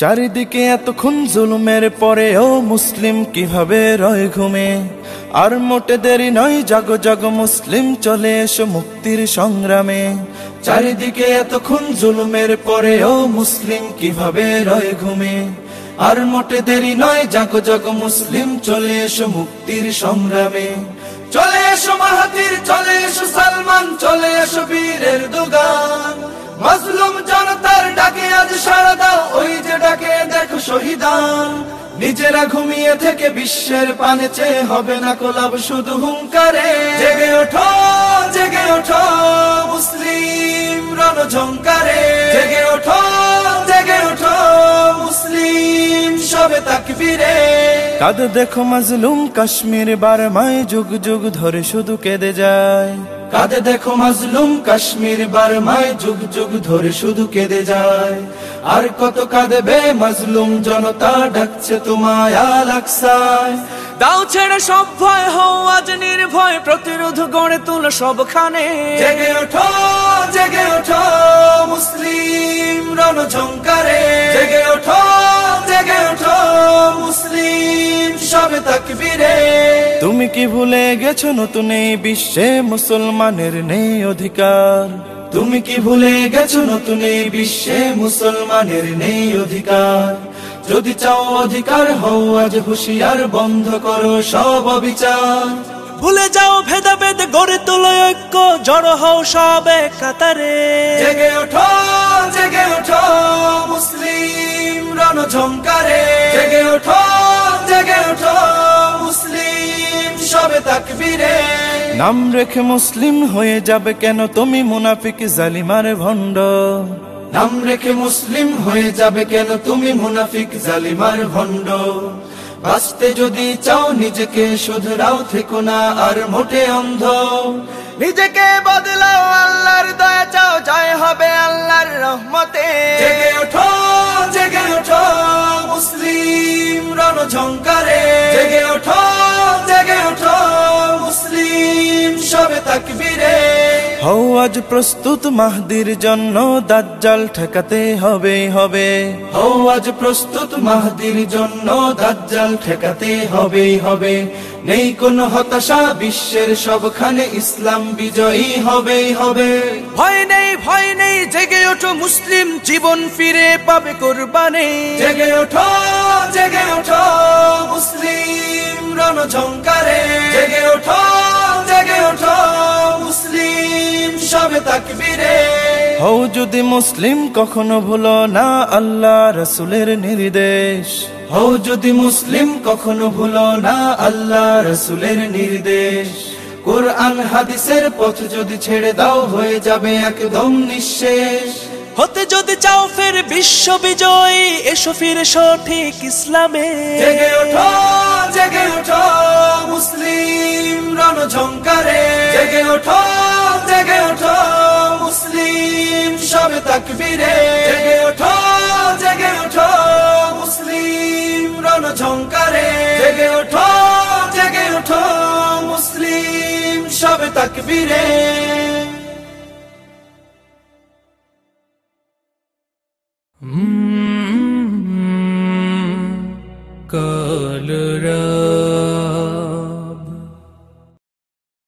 চারিদিকে এতক্ষণ জুলুমের পরেও মুসলিম কীভাবে রয় ঘুমে? আর মোটে দেরি নয়, জাগো জাগো মুসলিম, চলে এসো মুক্তির সংগ্রামে। চারিদিকে এতক্ষণ জুলুমের পরেও মুসলিম কীভাবে রয় ঘুমে? আর মোটে দেরি নয়, জাগো জাগো মুসলিম, চলে এসো মুক্তির সংগ্রামে। চলে এসো মাহাতির চলে এসো সালমান, চলে এসো বীরের দুগান। মাজলুম জনতার ডাকে আজ শহীদান। নিজেরা ঘুমিয়ে থেকে বিশ্বের পানে চেয়ে হবে না কোলাব শুধু হুঙ্কারে। জেগে ওঠো জেগে ওঠো, মুসলিম রণঝঙ্কারে। জেগে ওঠো জেগে ওঠো, মুসলিম সবে তাকবীরে। কাঁদে দেখো মাজলুম কাশ্মীর, বারমায় যুগ যুগ ধরে শুধু কেঁদে যায়। কাঁদে দেখো মাজলুম কাশ্মীর বারমায় যুগ যুগ ধরে শুধু কেঁদে যায়। আর কত কাঁদবে মাজলুম জনতা ডাকছে তোমায় আলাকসায় দাও ছেড়ে সব ভয় হও আজ নির্ভয় প্রতিরোধ গড়ে তুলো সবখানে। জেগে ওঠো জেগে ওঠো মুসলিম রণঝঙ্কারে জেগে ওঠো জেগে ওঠো মুসলিম সবে তাকবীরে। কি ভুলে গেছো নতুন এই বিশ্বে মুসলমানের নেই অধিকার? তুমি কি ভুলে গেছো নতুন এই বিশ্বে মুসলমানের নেই অধিকার? যদি চাও অধিকার, হও আজ হুশিয়ার, বন্ধ করো সব অবিচার। ভুলে যাও ভেদাভেদ, গড়ে তোলো ঐক্য, জড়ো হও সবে কাতারে জেগে ওঠো জেগে ওঠো, মুসলিম রণঝঙ্কারে জেগে ওঠো জেগে ওঠো নাম রেখে মুসলিম হয়ে যাবে কেন তুমি মুনাফিক জালিমার ভণ্ড? নাম রেখে মুসলিম হয়ে যাবে কেন তুমি মুনাফিক জালিমার ভণ্ড? বাঁচতে যদি চাও নিজেকে শুধরাও থেকো না আর মোটে অন্ধ। নিজেকে বদলাও আল্লাহর দয়া চাও জয় হবে আল্লাহর রহমতে। জেগে ওঠো জেগে ওঠো মুসলিম রণঝঙ্কারে। জেগে ওঠো সবে তাকবীরে। হও আজ প্রস্তুত মাহদির জন্য দাজ্জাল ঠেকাতে হবে হবে। হও আজ প্রস্তুত মাহদির জন্য দাজ্জাল ঠেকাতে হবে হবে। নেই কোনো হতাশা বিশ্বের সবখানে ইসলাম বিজয়ী হবেই হবে। ভয় নেই ভয় নেই জেগে ওঠো মুসলিম জীবন ফিরে পাবে কোরবানে। জেগে ওঠো জেগে ওঠো মুসলিম রণঝঙ্কারে। সবে তাকবীরে। হও যদি মুসলিম কখনো ভুলো না আল্লাহ রসুলের নির্দেশ। হও যদি মুসলিম কখনো ভুলো না আল্লাহ রসুলের নির্দেশ। কোরআন হাদিসের পথ যদি ছেড়ে দাও হয়ে যাবে একদম নিঃশেষ। হতে যদি চাও ফের বিশ্ব বিজয়ী এসো ফিরে সঠিক ইসলামে। জেগে ওঠো জেগে ওঠো মুসলিম রণঝঙ্কারে জেগে ওঠো তাকবীরে, জেগে ওঠো জেগে ওঠো মুসলিম রণ ঝঙ্কারে জেগে ওঠো জেগে ওঠো মুসলিম, সবে তাকবীরে।